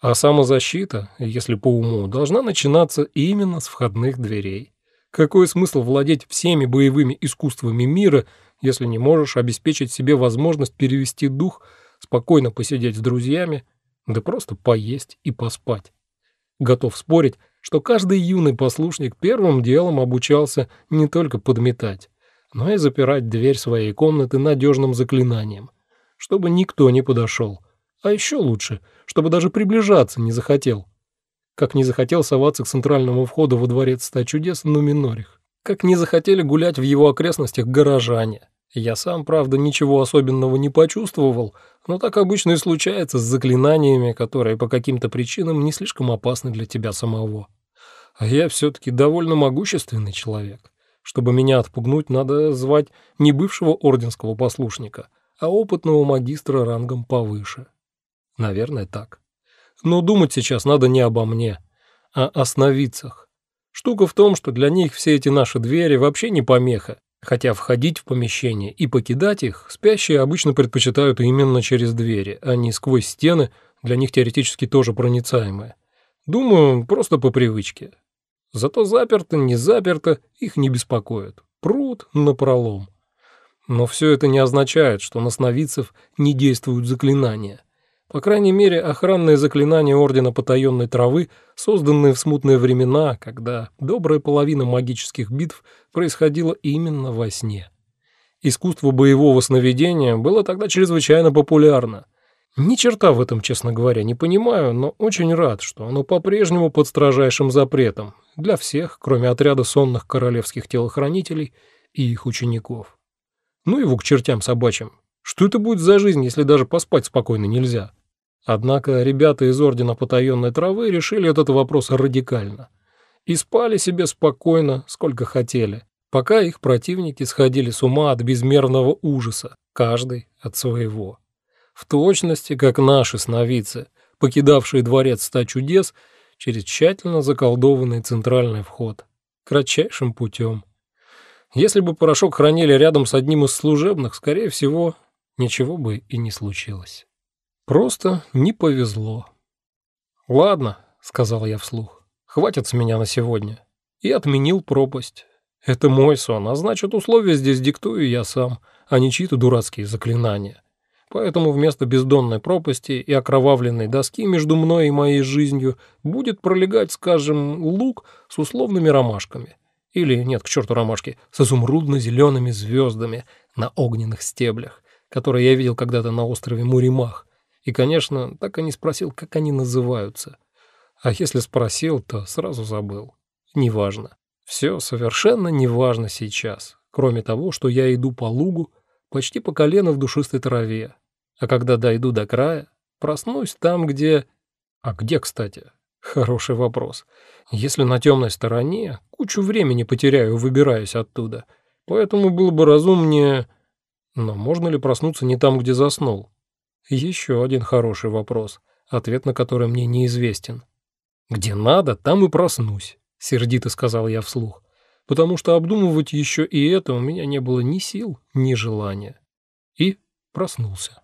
А самозащита, если по уму, должна начинаться именно с входных дверей. Какой смысл владеть всеми боевыми искусствами мира, если не можешь обеспечить себе возможность перевести дух, спокойно посидеть с друзьями, да просто поесть и поспать? Готов спорить, что каждый юный послушник первым делом обучался не только подметать, но и запирать дверь своей комнаты надежным заклинанием, чтобы никто не подошел. А еще лучше, чтобы даже приближаться не захотел. Как не захотел соваться к центральному входу во дворец ста чудес Нуминорих. Как не захотели гулять в его окрестностях горожане. Я сам, правда, ничего особенного не почувствовал, но так обычно и случается с заклинаниями, которые по каким-то причинам не слишком опасны для тебя самого. А я все-таки довольно могущественный человек. Чтобы меня отпугнуть, надо звать не бывшего орденского послушника, а опытного магистра рангом повыше. Наверное, так. Но думать сейчас надо не обо мне, а о сновидцах. Штука в том, что для них все эти наши двери вообще не помеха, хотя входить в помещение и покидать их спящие обычно предпочитают именно через двери, а не сквозь стены, для них теоретически тоже проницаемые. Думаю, просто по привычке. Зато заперто, не заперто, их не беспокоит. Пруд напролом. Но все это не означает, что на сновидцев не действуют заклинания. По крайней мере, охранные заклинания Ордена Потаенной Травы, созданные в смутные времена, когда добрая половина магических битв происходила именно во сне. Искусство боевого сновидения было тогда чрезвычайно популярно – ни черта в этом, честно говоря, не понимаю, но очень рад, что оно по-прежнему под строжайшим запретом для всех, кроме отряда сонных королевских телохранителей и их учеников. Ну его к чертям собачьим. Что это будет за жизнь, если даже поспать спокойно нельзя? Однако ребята из Ордена Потаенной Травы решили этот вопрос радикально. И спали себе спокойно, сколько хотели, пока их противники сходили с ума от безмерного ужаса, каждый от своего в точности, как наши сновидцы, покидавшие дворец ста чудес через тщательно заколдованный центральный вход, кратчайшим путем. Если бы порошок хранили рядом с одним из служебных, скорее всего, ничего бы и не случилось. Просто не повезло. «Ладно», — сказал я вслух, — «хватит с меня на сегодня». И отменил пропасть. Это мой сон, а значит, условия здесь диктую я сам, а не чьи-то дурацкие заклинания. Поэтому вместо бездонной пропасти и окровавленной доски между мной и моей жизнью будет пролегать, скажем, лук с условными ромашками. Или, нет, к черту ромашки, с изумрудно-зелеными звездами на огненных стеблях, которые я видел когда-то на острове Муримах. И, конечно, так и не спросил, как они называются. А если спросил, то сразу забыл. Неважно. Все совершенно неважно сейчас, кроме того, что я иду по лугу, почти по колено в душистой траве. А когда дойду до края, проснусь там, где... А где, кстати? Хороший вопрос. Если на темной стороне, кучу времени потеряю, выбираясь оттуда. Поэтому было бы разумнее... Но можно ли проснуться не там, где заснул? Еще один хороший вопрос, ответ на который мне неизвестен. «Где надо, там и проснусь», — сердито сказал я вслух потому что обдумывать еще и это у меня не было ни сил, ни желания. И проснулся.